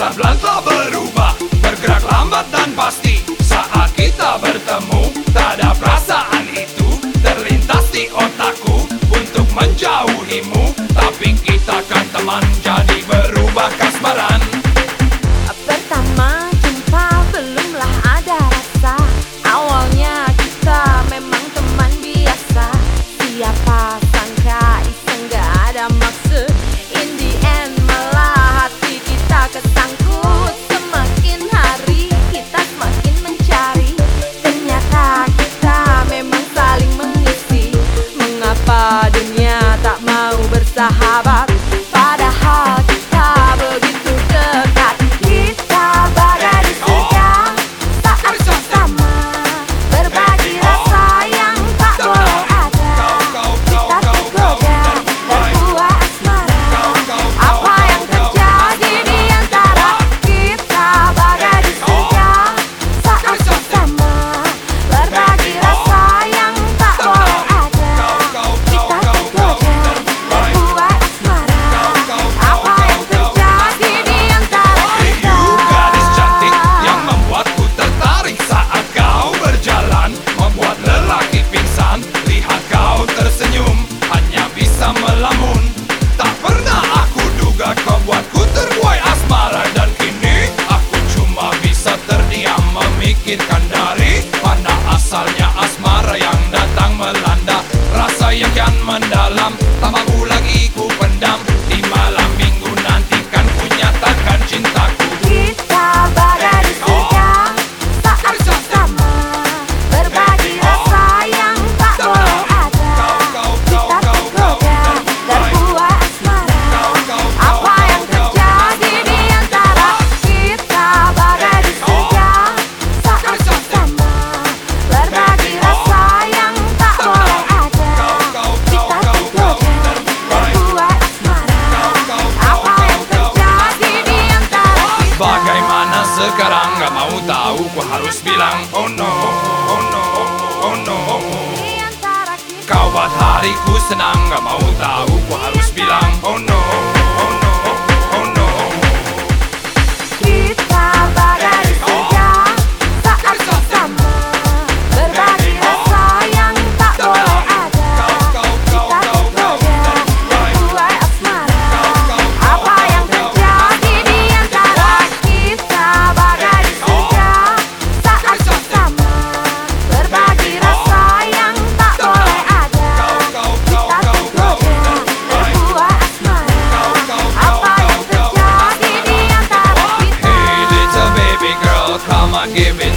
Pelan-pelan telah berubah. Bergerak lambat dan pasti Saat kita bertemu Tak ada perasaan itu Terlintas di otakku. Untuk menjauhimu Tapi kita kan teman jadi dari mana asalnya asmara yang datang melanda. Rasa yang kian mendalam tambah pula lagi ku mau tahu ku harus bilang oh no oh no oh no. Kau buat hariku senang Gak mau tahu ku harus bilang oh no I give it